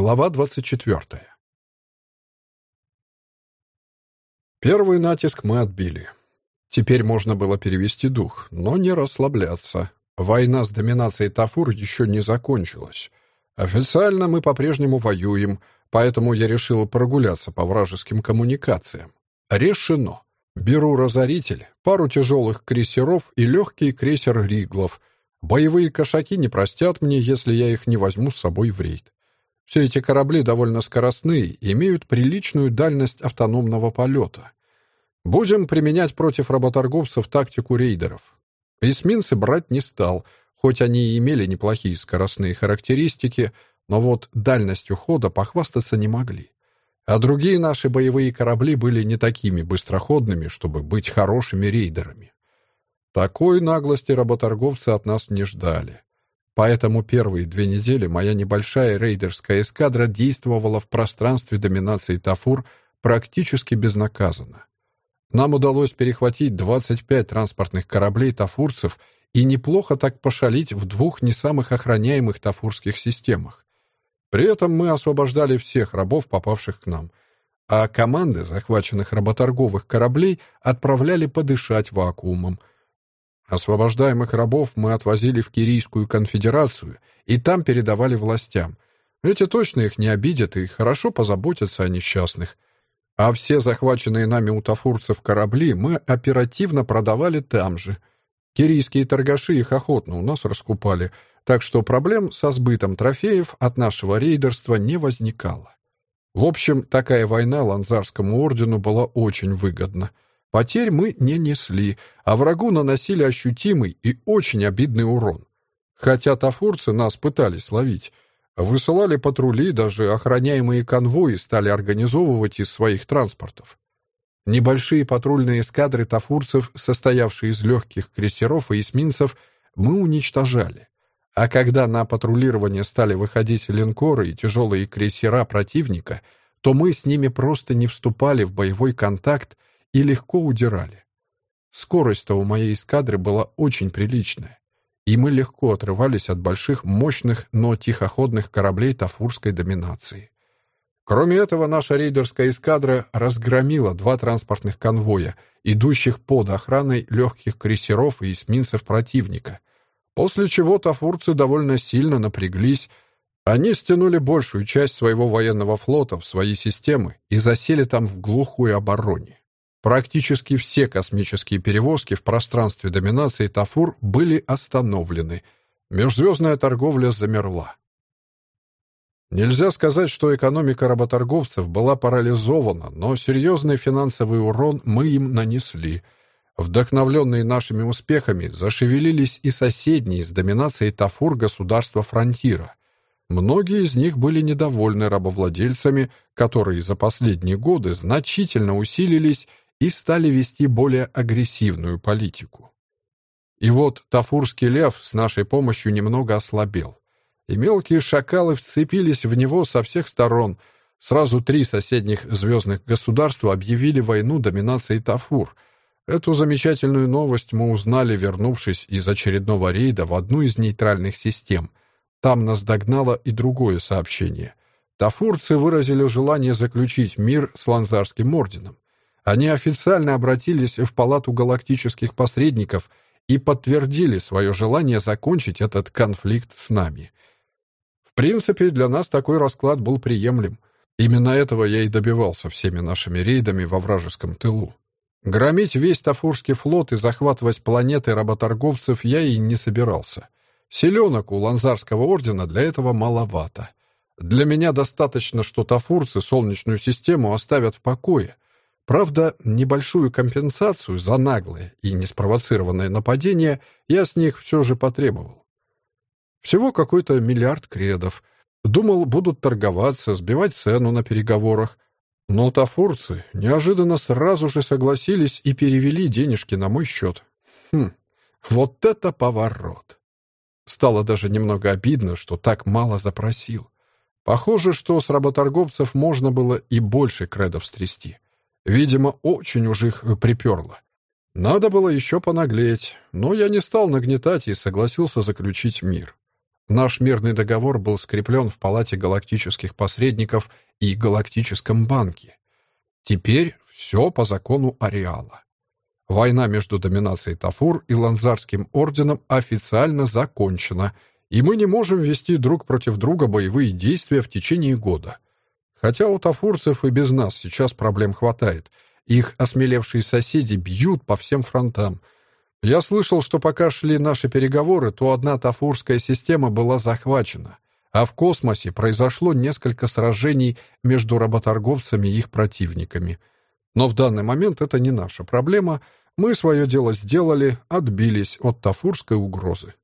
Глава 24. Первый натиск мы отбили. Теперь можно было перевести дух, но не расслабляться. Война с доминацией Тафур еще не закончилась. Официально мы по-прежнему воюем, поэтому я решил прогуляться по вражеским коммуникациям. Решено. Беру разоритель, пару тяжелых крейсеров и легкий крейсер Риглов. Боевые кошаки не простят мне, если я их не возьму с собой в рейд. Все эти корабли довольно скоростные, имеют приличную дальность автономного полета. Будем применять против работорговцев тактику рейдеров. Эсминцы брать не стал, хоть они и имели неплохие скоростные характеристики, но вот дальностью хода похвастаться не могли. А другие наши боевые корабли были не такими быстроходными, чтобы быть хорошими рейдерами. Такой наглости работорговцы от нас не ждали. Поэтому первые две недели моя небольшая рейдерская эскадра действовала в пространстве доминации Тафур практически безнаказанно. Нам удалось перехватить 25 транспортных кораблей тафурцев и неплохо так пошалить в двух не самых охраняемых тафурских системах. При этом мы освобождали всех рабов, попавших к нам, а команды захваченных работорговых кораблей отправляли подышать вакуумом, Освобождаемых рабов мы отвозили в Кирийскую конфедерацию и там передавали властям. Эти точно их не обидят и хорошо позаботятся о несчастных. А все захваченные нами у тафурцев корабли мы оперативно продавали там же. Кирийские торгаши их охотно у нас раскупали, так что проблем со сбытом трофеев от нашего рейдерства не возникало. В общем, такая война Ланзарскому ордену была очень выгодна — Потерь мы не несли, а врагу наносили ощутимый и очень обидный урон. Хотя тафурцы нас пытались ловить. Высылали патрули, даже охраняемые конвои стали организовывать из своих транспортов. Небольшие патрульные эскадры тафурцев, состоявшие из легких крейсеров и эсминцев, мы уничтожали. А когда на патрулирование стали выходить линкоры и тяжелые крейсера противника, то мы с ними просто не вступали в боевой контакт и легко удирали. Скорость-то у моей эскадры была очень приличная, и мы легко отрывались от больших, мощных, но тихоходных кораблей тафурской доминации. Кроме этого, наша рейдерская эскадра разгромила два транспортных конвоя, идущих под охраной легких крейсеров и эсминцев противника, после чего тафурцы довольно сильно напряглись, они стянули большую часть своего военного флота в свои системы и засели там в глухой обороне. Практически все космические перевозки в пространстве доминации Тафур были остановлены. Межзвездная торговля замерла. Нельзя сказать, что экономика работорговцев была парализована, но серьезный финансовый урон мы им нанесли. Вдохновленные нашими успехами зашевелились и соседние с доминацией Тафур государства Фронтира. Многие из них были недовольны рабовладельцами, которые за последние годы значительно усилились и стали вести более агрессивную политику. И вот Тафурский лев с нашей помощью немного ослабел, и мелкие шакалы вцепились в него со всех сторон. Сразу три соседних звездных государства объявили войну доминации Тафур. Эту замечательную новость мы узнали, вернувшись из очередного рейда в одну из нейтральных систем. Там нас догнало и другое сообщение. Тафурцы выразили желание заключить мир с Ланзарским орденом. Они официально обратились в Палату галактических посредников и подтвердили свое желание закончить этот конфликт с нами. В принципе, для нас такой расклад был приемлем. Именно этого я и добивался всеми нашими рейдами во вражеском тылу. Громить весь Тафурский флот и захватывать планеты работорговцев я и не собирался. Селенок у Ланзарского ордена для этого маловато. Для меня достаточно, что тафурцы Солнечную систему оставят в покое — Правда, небольшую компенсацию за наглое и неспровоцированное нападение я с них все же потребовал. Всего какой-то миллиард кредов. Думал, будут торговаться, сбивать цену на переговорах. Но тафурцы неожиданно сразу же согласились и перевели денежки на мой счет. Хм, вот это поворот! Стало даже немного обидно, что так мало запросил. Похоже, что с работорговцев можно было и больше кредов стрясти. Видимо, очень уж их приперло. Надо было еще понаглеть, но я не стал нагнетать и согласился заключить мир. Наш мирный договор был скреплен в Палате галактических посредников и Галактическом банке. Теперь все по закону Ареала. Война между доминацией Тафур и Ланзарским орденом официально закончена, и мы не можем вести друг против друга боевые действия в течение года. Хотя у тафурцев и без нас сейчас проблем хватает. Их осмелевшие соседи бьют по всем фронтам. Я слышал, что пока шли наши переговоры, то одна тафурская система была захвачена, а в космосе произошло несколько сражений между работорговцами и их противниками. Но в данный момент это не наша проблема. Мы свое дело сделали, отбились от тафурской угрозы.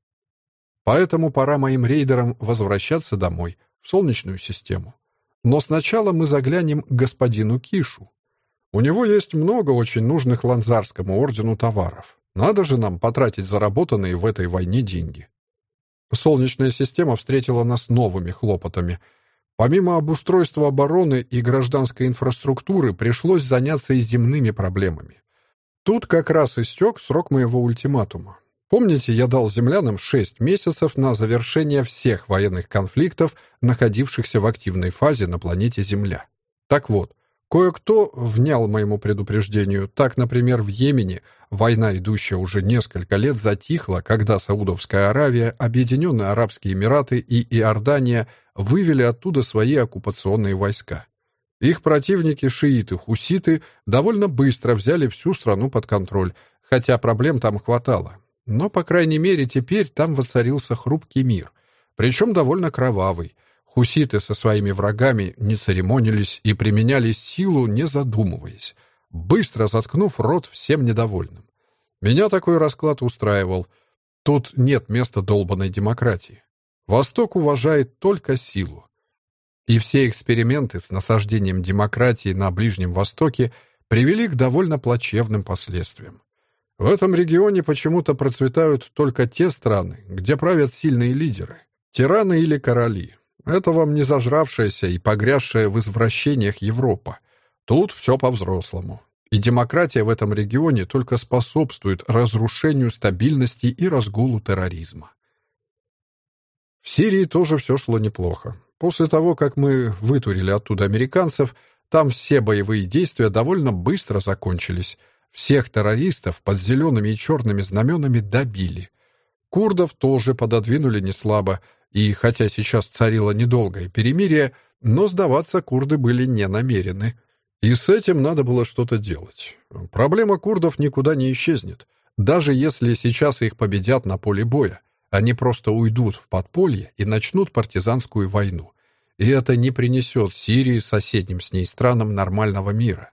Поэтому пора моим рейдерам возвращаться домой, в Солнечную систему. Но сначала мы заглянем к господину Кишу. У него есть много очень нужных Ланзарскому ордену товаров. Надо же нам потратить заработанные в этой войне деньги. Солнечная система встретила нас новыми хлопотами. Помимо обустройства обороны и гражданской инфраструктуры, пришлось заняться и земными проблемами. Тут как раз истек срок моего ультиматума. Помните, я дал землянам 6 месяцев на завершение всех военных конфликтов, находившихся в активной фазе на планете Земля. Так вот, кое-кто внял моему предупреждению. Так, например, в Йемене война, идущая уже несколько лет, затихла, когда Саудовская Аравия, Объединенные Арабские Эмираты и Иордания вывели оттуда свои оккупационные войска. Их противники, шииты-хуситы, довольно быстро взяли всю страну под контроль, хотя проблем там хватало. Но, по крайней мере, теперь там воцарился хрупкий мир, причем довольно кровавый. Хуситы со своими врагами не церемонились и применяли силу, не задумываясь, быстро заткнув рот всем недовольным. Меня такой расклад устраивал. Тут нет места долбанной демократии. Восток уважает только силу. И все эксперименты с насаждением демократии на Ближнем Востоке привели к довольно плачевным последствиям. В этом регионе почему-то процветают только те страны, где правят сильные лидеры, тираны или короли. Это вам не зажравшаяся и погрязшая в извращениях Европа. Тут все по-взрослому. И демократия в этом регионе только способствует разрушению стабильности и разгулу терроризма. В Сирии тоже все шло неплохо. После того, как мы вытурили оттуда американцев, там все боевые действия довольно быстро закончились — всех террористов под зелеными и черными знаменами добили. Курдов тоже пододвинули неслабо, и хотя сейчас царило недолгое перемирие, но сдаваться курды были не намерены. И с этим надо было что-то делать. Проблема курдов никуда не исчезнет. Даже если сейчас их победят на поле боя, они просто уйдут в подполье и начнут партизанскую войну. И это не принесет Сирии, соседним с ней странам, нормального мира.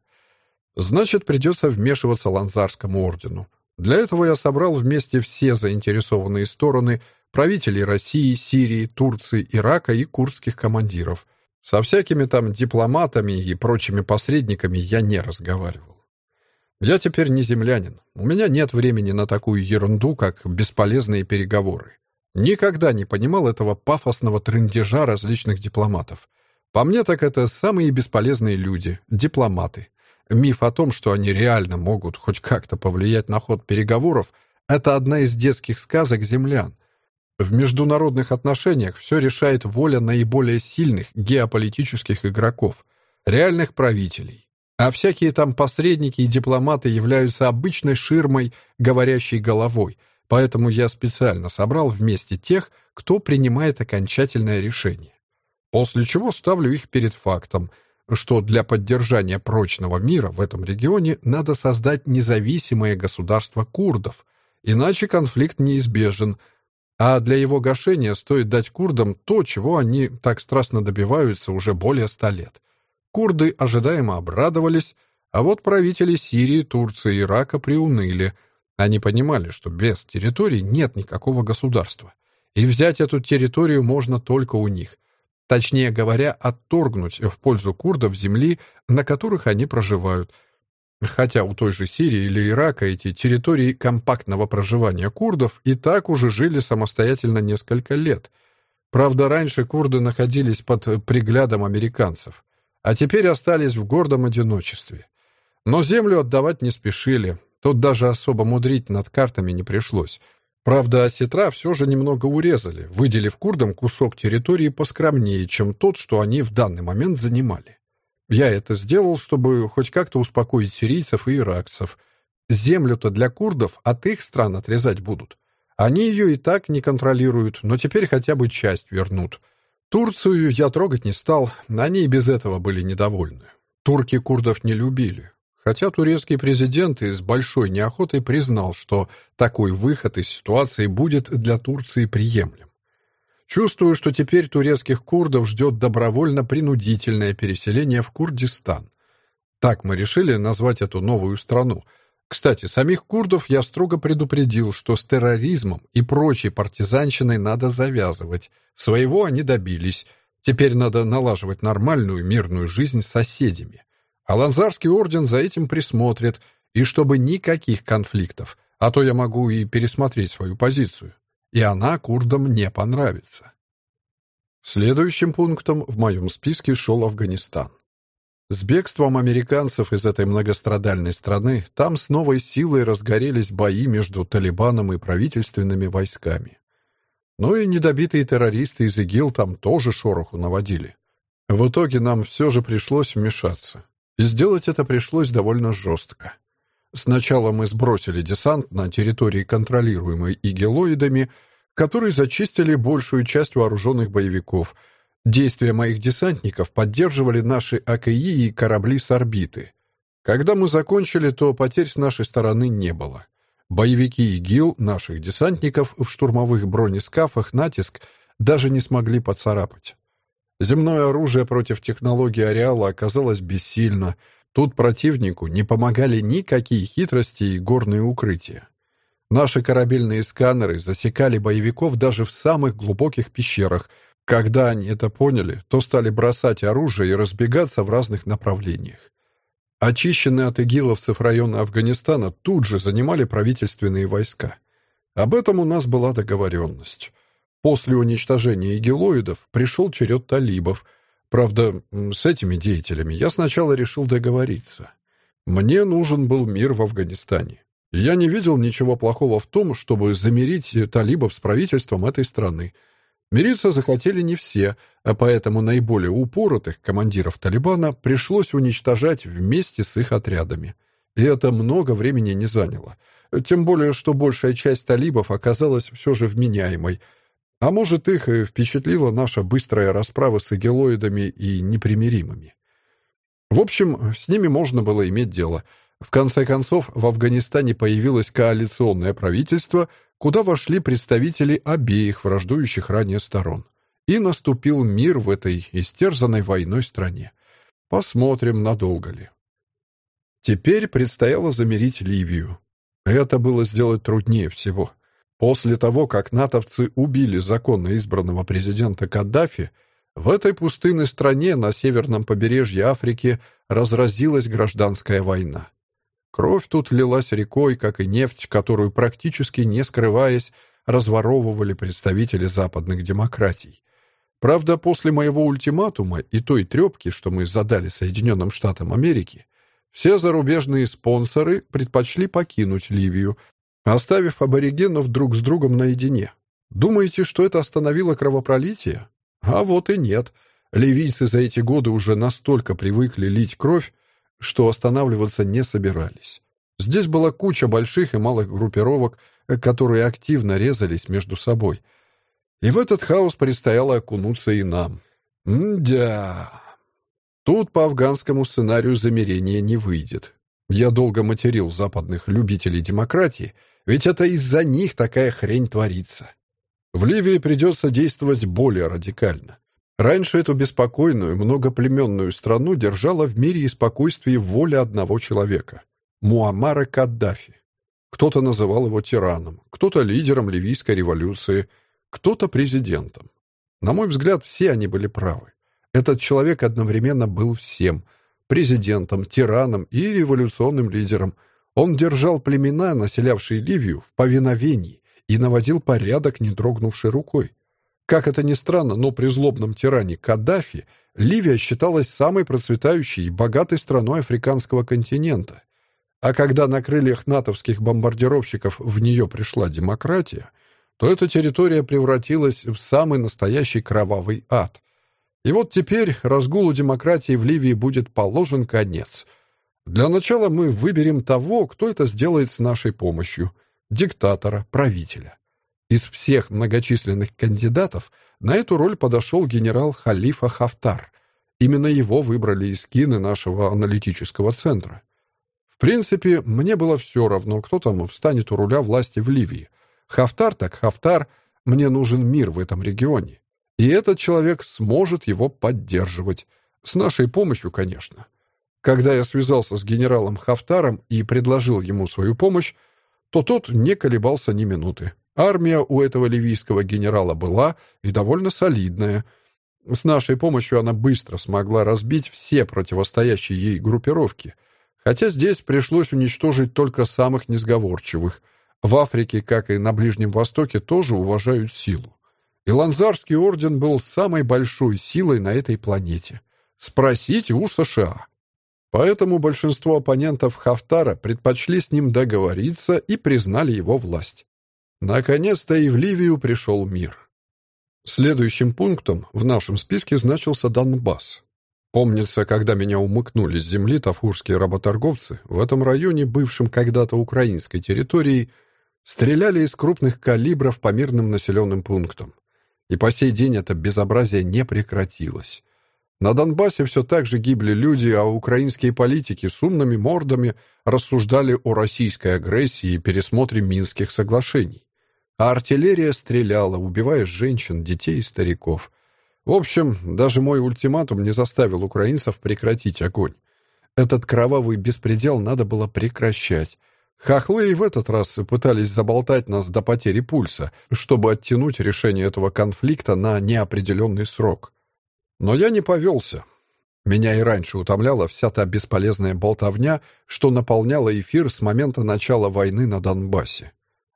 Значит, придется вмешиваться Ланзарскому ордену. Для этого я собрал вместе все заинтересованные стороны, правителей России, Сирии, Турции, Ирака и курдских командиров. Со всякими там дипломатами и прочими посредниками я не разговаривал. Я теперь не землянин. У меня нет времени на такую ерунду, как бесполезные переговоры. Никогда не понимал этого пафосного трындежа различных дипломатов. По мне так это самые бесполезные люди, дипломаты. Миф о том, что они реально могут хоть как-то повлиять на ход переговоров, это одна из детских сказок землян. В международных отношениях все решает воля наиболее сильных геополитических игроков, реальных правителей. А всякие там посредники и дипломаты являются обычной ширмой, говорящей головой, поэтому я специально собрал вместе тех, кто принимает окончательное решение. После чего ставлю их перед фактом – что для поддержания прочного мира в этом регионе надо создать независимое государство курдов, иначе конфликт неизбежен, а для его гашения стоит дать курдам то, чего они так страстно добиваются уже более ста лет. Курды ожидаемо обрадовались, а вот правители Сирии, Турции и Ирака приуныли. Они понимали, что без территорий нет никакого государства, и взять эту территорию можно только у них, Точнее говоря, отторгнуть в пользу курдов земли, на которых они проживают. Хотя у той же Сирии или Ирака эти территории компактного проживания курдов и так уже жили самостоятельно несколько лет. Правда, раньше курды находились под приглядом американцев, а теперь остались в гордом одиночестве. Но землю отдавать не спешили, тут даже особо мудрить над картами не пришлось. Правда, осетра все же немного урезали, выделив курдам кусок территории поскромнее, чем тот, что они в данный момент занимали. Я это сделал, чтобы хоть как-то успокоить сирийцев и иракцев. Землю-то для курдов от их стран отрезать будут. Они ее и так не контролируют, но теперь хотя бы часть вернут. Турцию я трогать не стал, они и без этого были недовольны. Турки курдов не любили. Хотя турецкий президент и с большой неохотой признал, что такой выход из ситуации будет для Турции приемлем. Чувствую, что теперь турецких курдов ждет добровольно-принудительное переселение в Курдистан. Так мы решили назвать эту новую страну. Кстати, самих курдов я строго предупредил, что с терроризмом и прочей партизанщиной надо завязывать. Своего они добились. Теперь надо налаживать нормальную мирную жизнь с соседями. А Ланзарский орден за этим присмотрит, и чтобы никаких конфликтов, а то я могу и пересмотреть свою позицию. И она курдам не понравится. Следующим пунктом в моем списке шел Афганистан. С бегством американцев из этой многострадальной страны там с новой силой разгорелись бои между Талибаном и правительственными войсками. Ну и недобитые террористы из ИГИЛ там тоже шороху наводили. В итоге нам все же пришлось вмешаться. Сделать это пришлось довольно жестко. Сначала мы сбросили десант на территории, контролируемой игелоидами, которые зачистили большую часть вооруженных боевиков. Действия моих десантников поддерживали наши АКИ и корабли с орбиты. Когда мы закончили, то потерь с нашей стороны не было. Боевики ИГИЛ, наших десантников в штурмовых бронескафах «Натиск» даже не смогли поцарапать. Земное оружие против технологии ареала оказалось бессильно. Тут противнику не помогали никакие хитрости и горные укрытия. Наши корабельные сканеры засекали боевиков даже в самых глубоких пещерах. Когда они это поняли, то стали бросать оружие и разбегаться в разных направлениях. Очищенные от игиловцев районы Афганистана тут же занимали правительственные войска. Об этом у нас была договоренность. После уничтожения игелоидов пришел черед талибов. Правда, с этими деятелями я сначала решил договориться. Мне нужен был мир в Афганистане. Я не видел ничего плохого в том, чтобы замирить талибов с правительством этой страны. Мириться захотели не все, а поэтому наиболее упоротых командиров Талибана пришлось уничтожать вместе с их отрядами. И это много времени не заняло. Тем более, что большая часть талибов оказалась все же вменяемой — а может, их впечатлила наша быстрая расправа с игелоидами и непримиримыми. В общем, с ними можно было иметь дело. В конце концов, в Афганистане появилось коалиционное правительство, куда вошли представители обеих враждующих ранее сторон. И наступил мир в этой истерзанной войной стране. Посмотрим, надолго ли. Теперь предстояло замерить Ливию. Это было сделать труднее всего. После того, как натовцы убили законно избранного президента Каддафи, в этой пустынной стране на северном побережье Африки разразилась гражданская война. Кровь тут лилась рекой, как и нефть, которую, практически не скрываясь, разворовывали представители западных демократий. Правда, после моего ультиматума и той трепки, что мы задали Соединенным Штатам Америки, все зарубежные спонсоры предпочли покинуть Ливию, оставив аборигенов друг с другом наедине. Думаете, что это остановило кровопролитие? А вот и нет. Ливийцы за эти годы уже настолько привыкли лить кровь, что останавливаться не собирались. Здесь была куча больших и малых группировок, которые активно резались между собой. И в этот хаос предстояло окунуться и нам. М-да. Тут по афганскому сценарию замерения не выйдет. Я долго материл западных любителей демократии — ведь это из-за них такая хрень творится. В Ливии придется действовать более радикально. Раньше эту беспокойную, многоплеменную страну держала в мире и спокойствии воля одного человека — Муаммара Каддафи. Кто-то называл его тираном, кто-то лидером ливийской революции, кто-то президентом. На мой взгляд, все они были правы. Этот человек одновременно был всем — президентом, тираном и революционным лидером — он держал племена, населявшие Ливию, в повиновении и наводил порядок, не дрогнувшей рукой. Как это ни странно, но при злобном тиране Каддафи Ливия считалась самой процветающей и богатой страной африканского континента. А когда на крыльях натовских бомбардировщиков в нее пришла демократия, то эта территория превратилась в самый настоящий кровавый ад. И вот теперь разгулу демократии в Ливии будет положен конец. Для начала мы выберем того, кто это сделает с нашей помощью. Диктатора, правителя. Из всех многочисленных кандидатов на эту роль подошел генерал Халифа Хафтар. Именно его выбрали из кины нашего аналитического центра. В принципе, мне было все равно, кто там встанет у руля власти в Ливии. Хафтар так Хафтар, мне нужен мир в этом регионе. И этот человек сможет его поддерживать. С нашей помощью, конечно. Когда я связался с генералом Хафтаром и предложил ему свою помощь, то тот не колебался ни минуты. Армия у этого ливийского генерала была и довольно солидная. С нашей помощью она быстро смогла разбить все противостоящие ей группировки, хотя здесь пришлось уничтожить только самых несговорчивых. В Африке, как и на Ближнем Востоке, тоже уважают силу. И Ланзарский орден был самой большой силой на этой планете. Спросите у США. Поэтому большинство оппонентов Хафтара предпочли с ним договориться и признали его власть. Наконец-то и в Ливию пришел мир. Следующим пунктом в нашем списке значился Донбасс. Помнится, когда меня умыкнули с земли тафурские работорговцы, в этом районе, бывшем когда-то украинской территорией, Стреляли из крупных калибров по мирным населенным пунктам. И по сей день это безобразие не прекратилось. На Донбассе все так же гибли люди, а украинские политики с умными мордами рассуждали о российской агрессии и пересмотре Минских соглашений. А артиллерия стреляла, убивая женщин, детей и стариков. В общем, даже мой ультиматум не заставил украинцев прекратить огонь. Этот кровавый беспредел надо было прекращать, Хохлы и в этот раз пытались заболтать нас до потери пульса, чтобы оттянуть решение этого конфликта на неопределенный срок. Но я не повелся. Меня и раньше утомляла вся та бесполезная болтовня, что наполняла эфир с момента начала войны на Донбассе.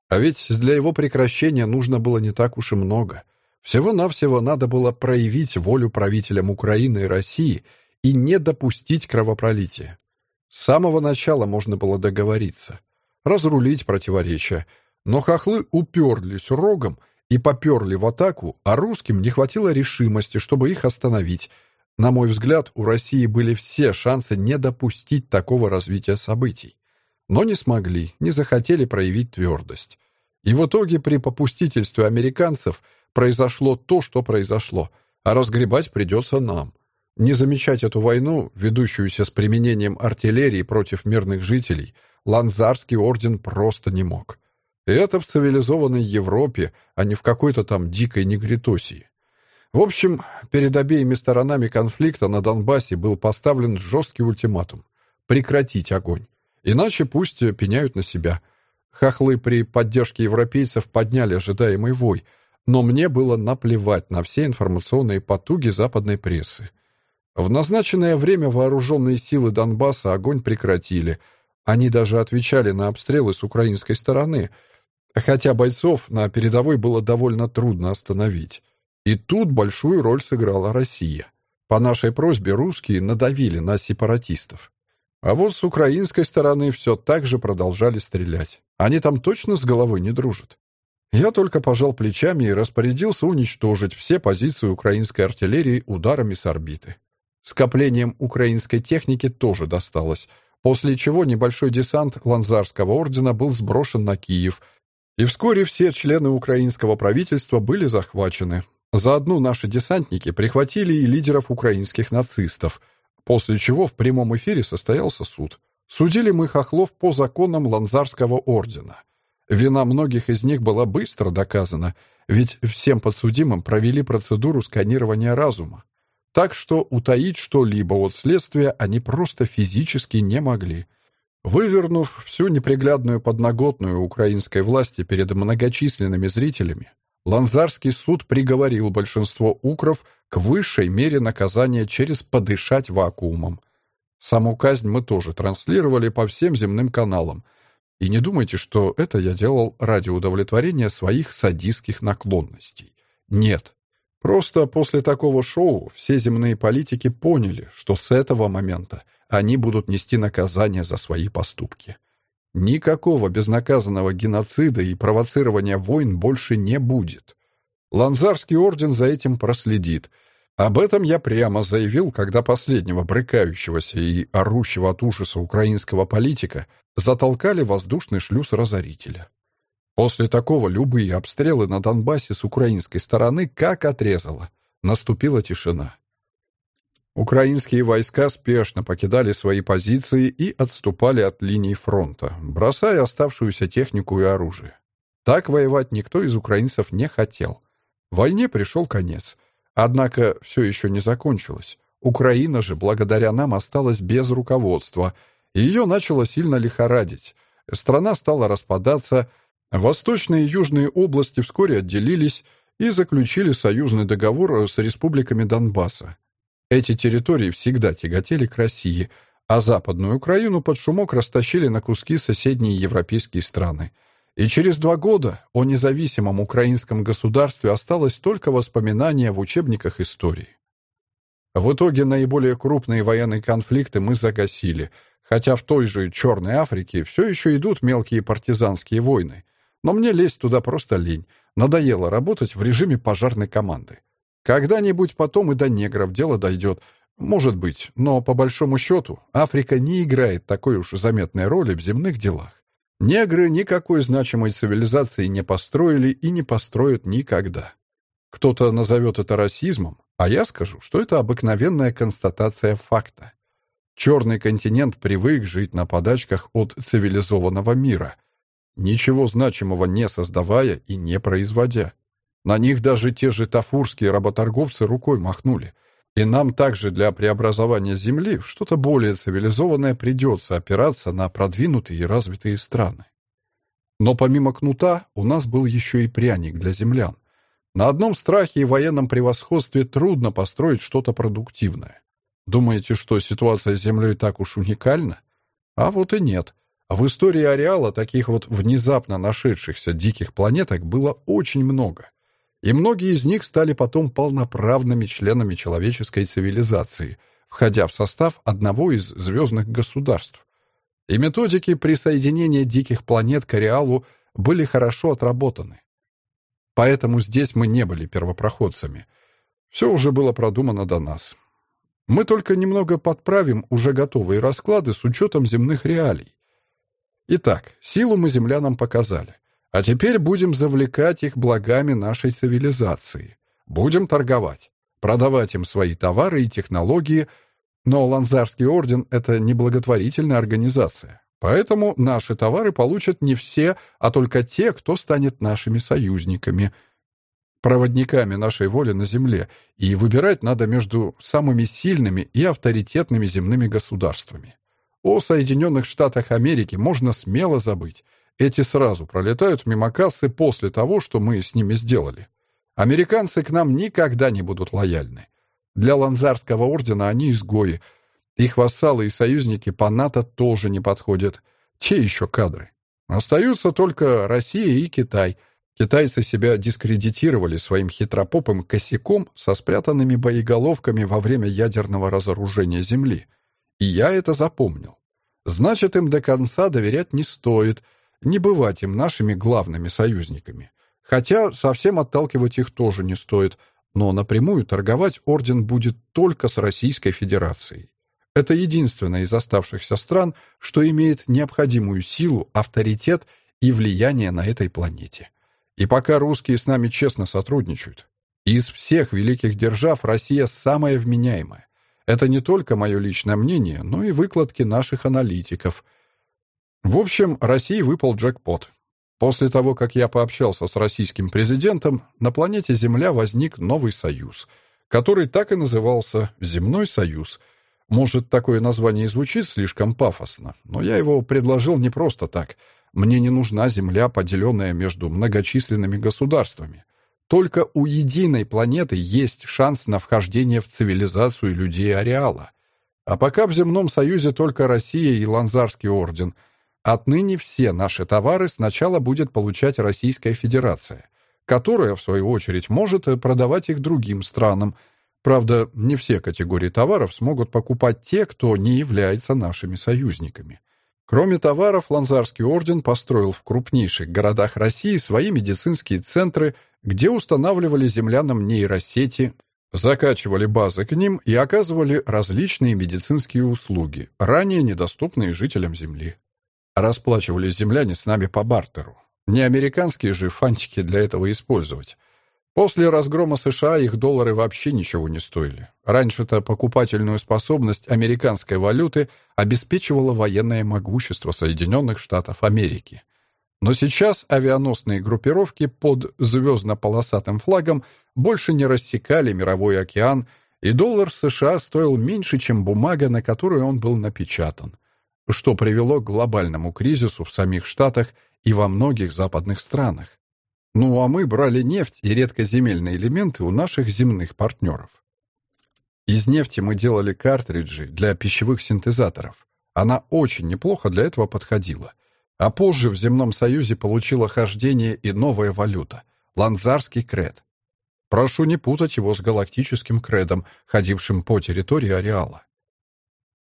А ведь для его прекращения нужно было не так уж и много. Всего-навсего надо было проявить волю правителям Украины и России и не допустить кровопролития. С самого начала можно было договориться разрулить противоречия. Но хохлы уперлись рогом и поперли в атаку, а русским не хватило решимости, чтобы их остановить. На мой взгляд, у России были все шансы не допустить такого развития событий. Но не смогли, не захотели проявить твердость. И в итоге при попустительстве американцев произошло то, что произошло, а разгребать придется нам. Не замечать эту войну, ведущуюся с применением артиллерии против мирных жителей – Ланзарский орден просто не мог. Это в цивилизованной Европе, а не в какой-то там дикой Негритосии. В общем, перед обеими сторонами конфликта на Донбассе был поставлен жесткий ультиматум — прекратить огонь. Иначе пусть пеняют на себя. Хохлы при поддержке европейцев подняли ожидаемый вой, но мне было наплевать на все информационные потуги западной прессы. В назначенное время вооруженные силы Донбасса огонь прекратили — они даже отвечали на обстрелы с украинской стороны, хотя бойцов на передовой было довольно трудно остановить. И тут большую роль сыграла Россия. По нашей просьбе русские надавили на сепаратистов. А вот с украинской стороны все так же продолжали стрелять. Они там точно с головой не дружат. Я только пожал плечами и распорядился уничтожить все позиции украинской артиллерии ударами с орбиты. Скоплением украинской техники тоже досталось — после чего небольшой десант Ланзарского ордена был сброшен на Киев, и вскоре все члены украинского правительства были захвачены. Заодно наши десантники прихватили и лидеров украинских нацистов, после чего в прямом эфире состоялся суд. Судили мы хохлов по законам Ланзарского ордена. Вина многих из них была быстро доказана, ведь всем подсудимым провели процедуру сканирования разума. Так что утаить что-либо от следствия они просто физически не могли. Вывернув всю неприглядную подноготную украинской власти перед многочисленными зрителями, Ланзарский суд приговорил большинство укров к высшей мере наказания через подышать вакуумом. Саму казнь мы тоже транслировали по всем земным каналам. И не думайте, что это я делал ради удовлетворения своих садистских наклонностей. Нет, Просто после такого шоу все земные политики поняли, что с этого момента они будут нести наказание за свои поступки. Никакого безнаказанного геноцида и провоцирования войн больше не будет. Ланзарский орден за этим проследит. Об этом я прямо заявил, когда последнего брыкающегося и орущего от ужаса украинского политика затолкали воздушный шлюз разорителя. После такого любые обстрелы на Донбассе с украинской стороны как отрезало. Наступила тишина. Украинские войска спешно покидали свои позиции и отступали от линии фронта, бросая оставшуюся технику и оружие. Так воевать никто из украинцев не хотел. Войне пришел конец. Однако все еще не закончилось. Украина же, благодаря нам, осталась без руководства. Ее начало сильно лихорадить. Страна стала распадаться. Восточные и южные области вскоре отделились и заключили союзный договор с республиками Донбасса. Эти территории всегда тяготели к России, а Западную Украину под шумок растащили на куски соседние европейские страны. И через два года о независимом украинском государстве осталось только воспоминания в учебниках истории. В итоге наиболее крупные военные конфликты мы загасили, хотя в той же Черной Африке все еще идут мелкие партизанские войны. Но мне лезть туда просто лень. Надоело работать в режиме пожарной команды. Когда-нибудь потом и до негров дело дойдет. Может быть, но по большому счету Африка не играет такой уж заметной роли в земных делах. Негры никакой значимой цивилизации не построили и не построят никогда. Кто-то назовет это расизмом, а я скажу, что это обыкновенная констатация факта. Черный континент привык жить на подачках от цивилизованного мира, ничего значимого не создавая и не производя. На них даже те же тафурские работорговцы рукой махнули. И нам также для преобразования Земли в что-то более цивилизованное придется опираться на продвинутые и развитые страны. Но помимо кнута у нас был еще и пряник для землян. На одном страхе и военном превосходстве трудно построить что-то продуктивное. Думаете, что ситуация с Землей так уж уникальна? А вот и нет. В истории ареала таких вот внезапно нашедшихся диких планеток было очень много и многие из них стали потом полноправными членами человеческой цивилизации, входя в состав одного из звездных государств. И методики присоединения диких планет к ареалу были хорошо отработаны. Поэтому здесь мы не были первопроходцами. Все уже было продумано до нас. Мы только немного подправим уже готовые расклады с учетом земных реалий. Итак, силу мы землянам показали. А теперь будем завлекать их благами нашей цивилизации. Будем торговать, продавать им свои товары и технологии, но Ланзарский орден — это не благотворительная организация. Поэтому наши товары получат не все, а только те, кто станет нашими союзниками, проводниками нашей воли на Земле, и выбирать надо между самыми сильными и авторитетными земными государствами. О Соединенных Штатах Америки можно смело забыть. Эти сразу пролетают мимо кассы после того, что мы с ними сделали. Американцы к нам никогда не будут лояльны. Для Ланзарского ордена они изгои. Их вассалы и союзники по НАТО тоже не подходят. Те еще кадры. Остаются только Россия и Китай. Китайцы себя дискредитировали своим хитропопым косяком со спрятанными боеголовками во время ядерного разоружения Земли. И я это запомнил. Значит, им до конца доверять не стоит — не бывать им нашими главными союзниками. Хотя совсем отталкивать их тоже не стоит, но напрямую торговать орден будет только с Российской Федерацией. Это единственная из оставшихся стран, что имеет необходимую силу, авторитет и влияние на этой планете. И пока русские с нами честно сотрудничают. Из всех великих держав Россия самая вменяемая. Это не только мое личное мнение, но и выкладки наших аналитиков – в общем, России выпал джекпот. После того, как я пообщался с российским президентом, на планете Земля возник новый союз, который так и назывался «Земной союз». Может, такое название и звучит слишком пафосно, но я его предложил не просто так. Мне не нужна Земля, поделенная между многочисленными государствами. Только у единой планеты есть шанс на вхождение в цивилизацию людей ареала. А пока в Земном Союзе только Россия и Ланзарский орден — Отныне все наши товары сначала будет получать Российская Федерация, которая, в свою очередь, может продавать их другим странам. Правда, не все категории товаров смогут покупать те, кто не является нашими союзниками. Кроме товаров, Ланзарский орден построил в крупнейших городах России свои медицинские центры, где устанавливали землянам нейросети, закачивали базы к ним и оказывали различные медицинские услуги, ранее недоступные жителям Земли. Расплачивались земляне с нами по бартеру. Не американские же фантики для этого использовать. После разгрома США их доллары вообще ничего не стоили. Раньше-то покупательную способность американской валюты обеспечивало военное могущество Соединенных Штатов Америки. Но сейчас авианосные группировки под звездно-полосатым флагом больше не рассекали мировой океан, и доллар США стоил меньше, чем бумага, на которой он был напечатан, что привело к глобальному кризису в самих Штатах и во многих западных странах. Ну а мы брали нефть и редкоземельные элементы у наших земных партнеров. Из нефти мы делали картриджи для пищевых синтезаторов. Она очень неплохо для этого подходила. А позже в Земном Союзе получила хождение и новая валюта — ланзарский кред. Прошу не путать его с галактическим кредом, ходившим по территории ареала.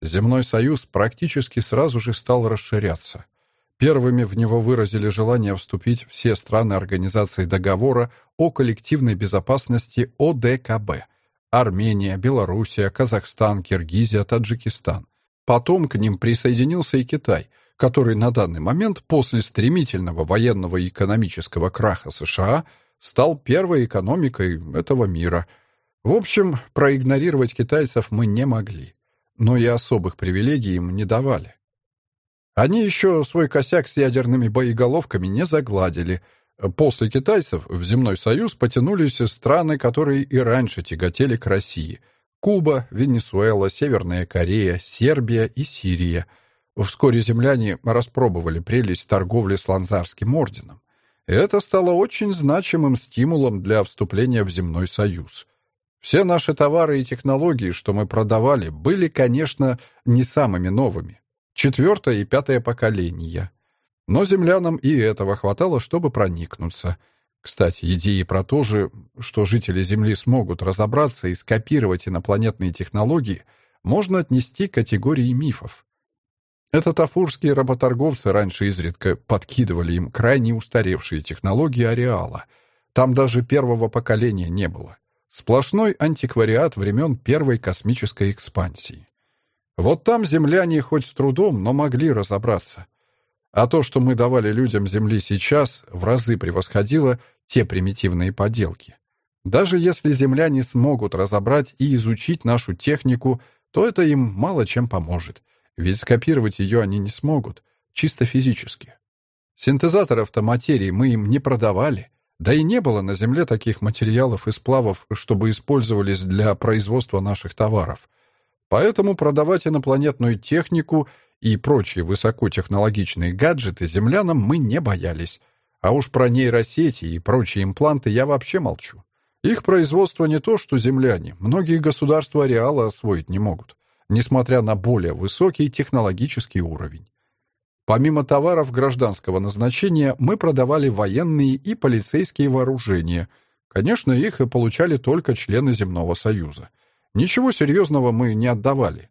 Земной Союз практически сразу же стал расширяться — Первыми в него выразили желание вступить все страны Организации договора о коллективной безопасности ОДКБ – Армения, Белоруссия, Казахстан, Киргизия, Таджикистан. Потом к ним присоединился и Китай, который на данный момент после стремительного военного и экономического краха США стал первой экономикой этого мира. В общем, проигнорировать китайцев мы не могли, но и особых привилегий им не давали. Они еще свой косяк с ядерными боеголовками не загладили. После китайцев в Земной Союз потянулись страны, которые и раньше тяготели к России. Куба, Венесуэла, Северная Корея, Сербия и Сирия. Вскоре земляне распробовали прелесть торговли с Ланзарским орденом. Это стало очень значимым стимулом для вступления в Земной Союз. Все наши товары и технологии, что мы продавали, были, конечно, не самыми новыми четвертое и пятое поколения. Но землянам и этого хватало, чтобы проникнуться. Кстати, идеи про то же, что жители Земли смогут разобраться и скопировать инопланетные технологии, можно отнести к категории мифов. Это тафурские работорговцы раньше изредка подкидывали им крайне устаревшие технологии ареала. Там даже первого поколения не было. Сплошной антиквариат времен первой космической экспансии. Вот там земляне хоть с трудом, но могли разобраться. А то, что мы давали людям Земли сейчас, в разы превосходило те примитивные поделки. Даже если земляне смогут разобрать и изучить нашу технику, то это им мало чем поможет, ведь скопировать ее они не смогут, чисто физически. Синтезаторов-то материи мы им не продавали, да и не было на Земле таких материалов и сплавов, чтобы использовались для производства наших товаров — Поэтому продавать инопланетную технику и прочие высокотехнологичные гаджеты землянам мы не боялись. А уж про нейросети и прочие импланты я вообще молчу. Их производство не то, что земляне. Многие государства ареала освоить не могут, несмотря на более высокий технологический уровень. Помимо товаров гражданского назначения, мы продавали военные и полицейские вооружения. Конечно, их и получали только члены Земного Союза. Ничего серьезного мы не отдавали.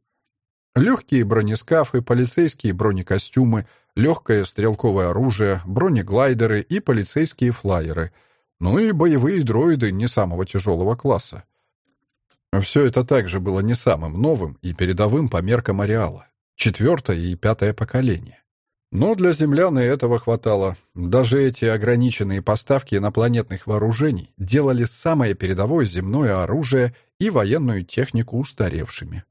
Легкие бронескафы, полицейские бронекостюмы, легкое стрелковое оружие, бронеглайдеры и полицейские флайеры, ну и боевые дроиды не самого тяжелого класса. Все это также было не самым новым и передовым по меркам ареала. Четвертое и пятое поколение. Но для землян и этого хватало. Даже эти ограниченные поставки инопланетных вооружений делали самое передовое земное оружие и военную технику устаревшими.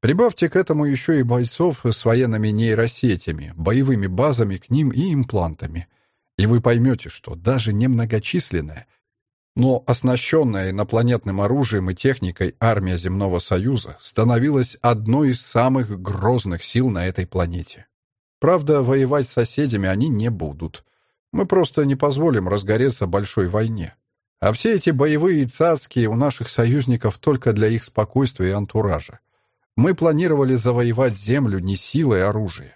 Прибавьте к этому еще и бойцов с военными нейросетями, боевыми базами к ним и имплантами. И вы поймете, что даже немногочисленная, но оснащенная инопланетным оружием и техникой армия Земного Союза становилась одной из самых грозных сил на этой планете. Правда, воевать с соседями они не будут. Мы просто не позволим разгореться большой войне. А все эти боевые цацкие у наших союзников только для их спокойствия и антуража. Мы планировали завоевать землю не силой и оружием.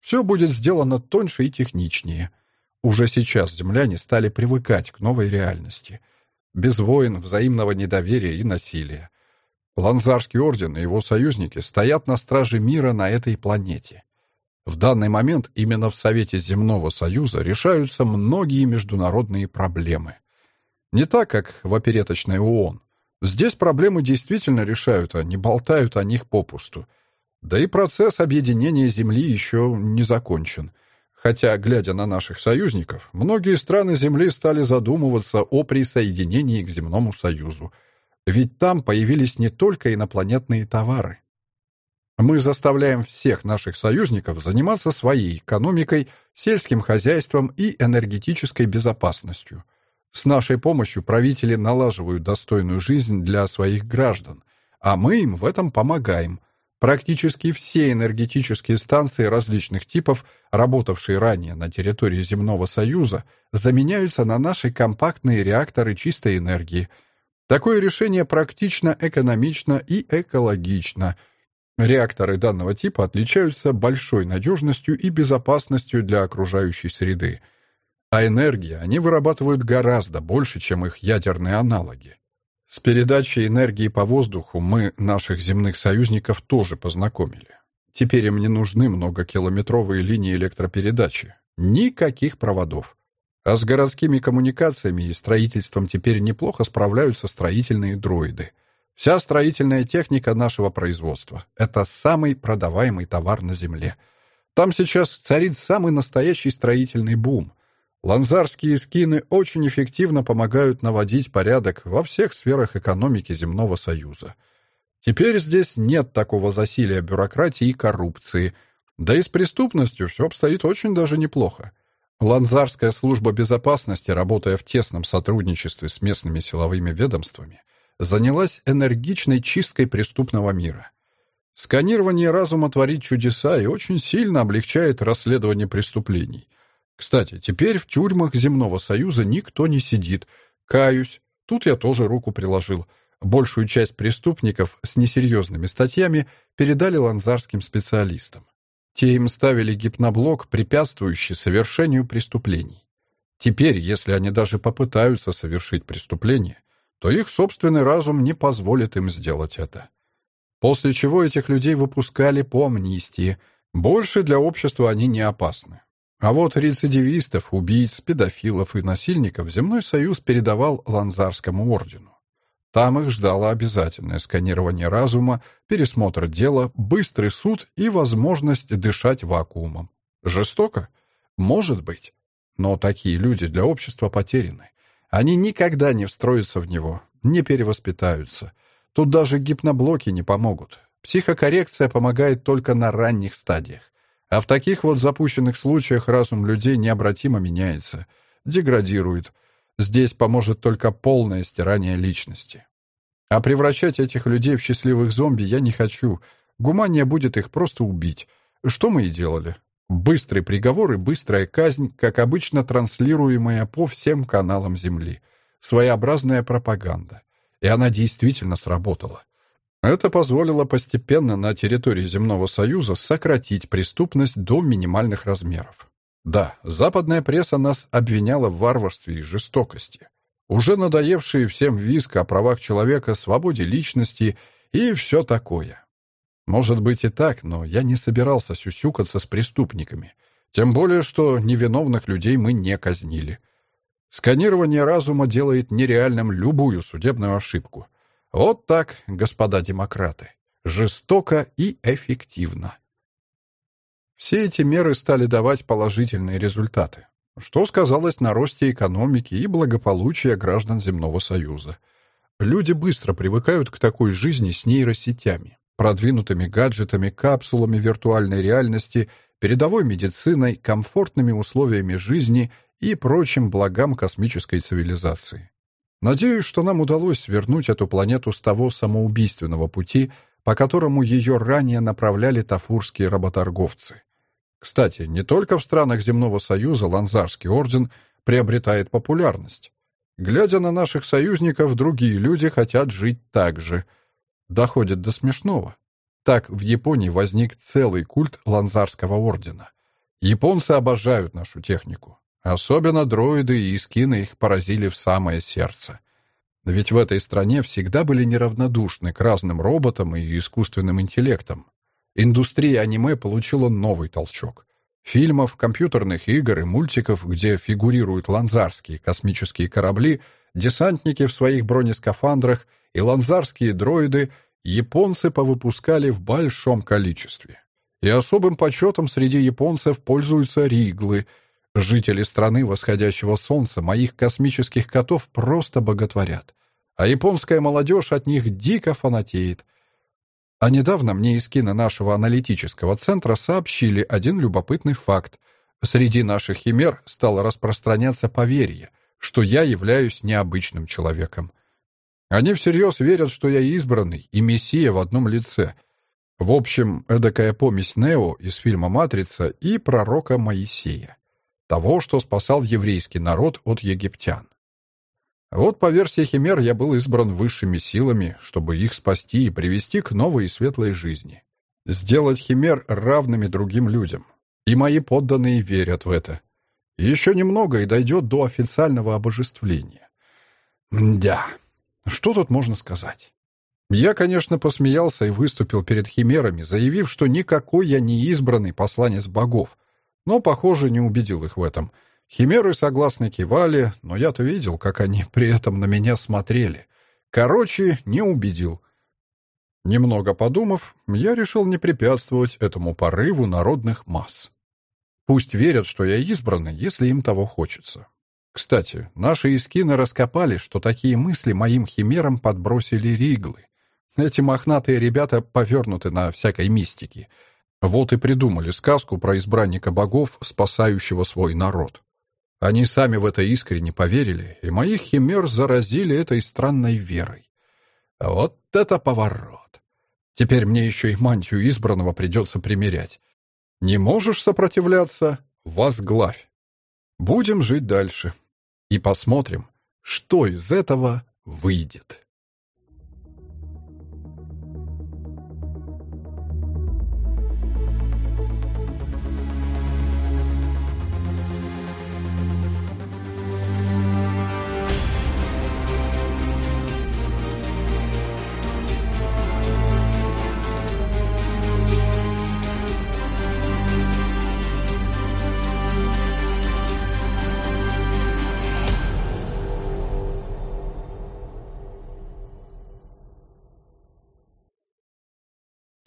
Все будет сделано тоньше и техничнее. Уже сейчас земляне стали привыкать к новой реальности. Без войн, взаимного недоверия и насилия. Ланзарский орден и его союзники стоят на страже мира на этой планете. В данный момент именно в Совете Земного Союза решаются многие международные проблемы. Не так, как в опереточной ООН. Здесь проблемы действительно решают, а не болтают о них попусту. Да и процесс объединения Земли еще не закончен. Хотя, глядя на наших союзников, многие страны Земли стали задумываться о присоединении к Земному Союзу – ведь там появились не только инопланетные товары. Мы заставляем всех наших союзников заниматься своей экономикой, сельским хозяйством и энергетической безопасностью. С нашей помощью правители налаживают достойную жизнь для своих граждан, а мы им в этом помогаем. Практически все энергетические станции различных типов, работавшие ранее на территории Земного Союза, заменяются на наши компактные реакторы чистой энергии – Такое решение практично, экономично и экологично. Реакторы данного типа отличаются большой надежностью и безопасностью для окружающей среды. А энергия они вырабатывают гораздо больше, чем их ядерные аналоги. С передачей энергии по воздуху мы наших земных союзников тоже познакомили. Теперь им не нужны многокилометровые линии электропередачи. Никаких проводов. А с городскими коммуникациями и строительством теперь неплохо справляются строительные дроиды. Вся строительная техника нашего производства — это самый продаваемый товар на Земле. Там сейчас царит самый настоящий строительный бум. Ланзарские скины очень эффективно помогают наводить порядок во всех сферах экономики Земного Союза. Теперь здесь нет такого засилия бюрократии и коррупции. Да и с преступностью все обстоит очень даже неплохо. Ланзарская служба безопасности, работая в тесном сотрудничестве с местными силовыми ведомствами, занялась энергичной чисткой преступного мира. Сканирование разума творит чудеса и очень сильно облегчает расследование преступлений. Кстати, теперь в тюрьмах Земного Союза никто не сидит. Каюсь, тут я тоже руку приложил. Большую часть преступников с несерьезными статьями передали ланзарским специалистам. Те им ставили гипноблок, препятствующий совершению преступлений. Теперь, если они даже попытаются совершить преступление, то их собственный разум не позволит им сделать это. После чего этих людей выпускали по амнистии. Больше для общества они не опасны. А вот рецидивистов, убийц, педофилов и насильников Земной Союз передавал Ланзарскому ордену. Там их ждало обязательное сканирование разума, пересмотр дела, быстрый суд и возможность дышать вакуумом. Жестоко? Может быть. Но такие люди для общества потеряны. Они никогда не встроятся в него, не перевоспитаются. Тут даже гипноблоки не помогут. Психокоррекция помогает только на ранних стадиях. А в таких вот запущенных случаях разум людей необратимо меняется, деградирует, Здесь поможет только полное стирание личности. А превращать этих людей в счастливых зомби я не хочу. Гумания будет их просто убить. Что мы и делали. Быстрый приговор и быстрая казнь, как обычно транслируемая по всем каналам Земли. Своеобразная пропаганда. И она действительно сработала. Это позволило постепенно на территории Земного Союза сократить преступность до минимальных размеров. Да, западная пресса нас обвиняла в варварстве и жестокости. Уже надоевшие всем виск о правах человека, свободе личности и все такое. Может быть и так, но я не собирался сюсюкаться с преступниками. Тем более, что невиновных людей мы не казнили. Сканирование разума делает нереальным любую судебную ошибку. Вот так, господа демократы. Жестоко и эффективно. Все эти меры стали давать положительные результаты, что сказалось на росте экономики и благополучия граждан Земного Союза. Люди быстро привыкают к такой жизни с нейросетями, продвинутыми гаджетами, капсулами виртуальной реальности, передовой медициной, комфортными условиями жизни и прочим благам космической цивилизации. Надеюсь, что нам удалось вернуть эту планету с того самоубийственного пути, по которому ее ранее направляли тафурские работорговцы. Кстати, не только в странах Земного Союза Ланзарский орден приобретает популярность. Глядя на наших союзников, другие люди хотят жить так же. Доходит до смешного. Так в Японии возник целый культ Ланзарского ордена. Японцы обожают нашу технику. Особенно дроиды и скины их поразили в самое сердце. Ведь в этой стране всегда были неравнодушны к разным роботам и искусственным интеллектам. Индустрия аниме получила новый толчок. Фильмов, компьютерных игр и мультиков, где фигурируют ланзарские космические корабли, десантники в своих бронескафандрах и ланзарские дроиды, японцы повыпускали в большом количестве. И особым почетом среди японцев пользуются риглы. Жители страны восходящего солнца моих космических котов просто боготворят. А японская молодежь от них дико фанатеет. А недавно мне из кино нашего аналитического центра сообщили один любопытный факт. Среди наших химер стало распространяться поверье, что я являюсь необычным человеком. Они всерьез верят, что я избранный и мессия в одном лице — в общем, эдакая помесь Нео из фильма «Матрица» и пророка Моисея, того, что спасал еврейский народ от египтян. Вот по версии Химер я был избран высшими силами, чтобы их спасти и привести к новой и светлой жизни. Сделать Химер равными другим людям. И мои подданные верят в это. Еще немного и дойдет до официального обожествления. Да, что тут можно сказать? Я, конечно, посмеялся и выступил перед химерами, заявив, что никакой я не избранный посланец богов, но, похоже, не убедил их в этом. Химеры согласно кивали, но я-то видел, как они при этом на меня смотрели. Короче, не убедил. Немного подумав, я решил не препятствовать этому порыву народных масс. Пусть верят, что я избранный, если им того хочется. Кстати, наши искины раскопали, что такие мысли моим химерам подбросили риглы. Эти мохнатые ребята повернуты на всякой мистике. Вот и придумали сказку про избранника богов, спасающего свой народ. Они сами в это искренне поверили, и моих химер заразили этой странной верой. Вот это поворот! Теперь мне еще и мантию избранного придется примерять. Не можешь сопротивляться — возглавь. Будем жить дальше. И посмотрим, что из этого выйдет.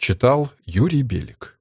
Читал Юрий Белик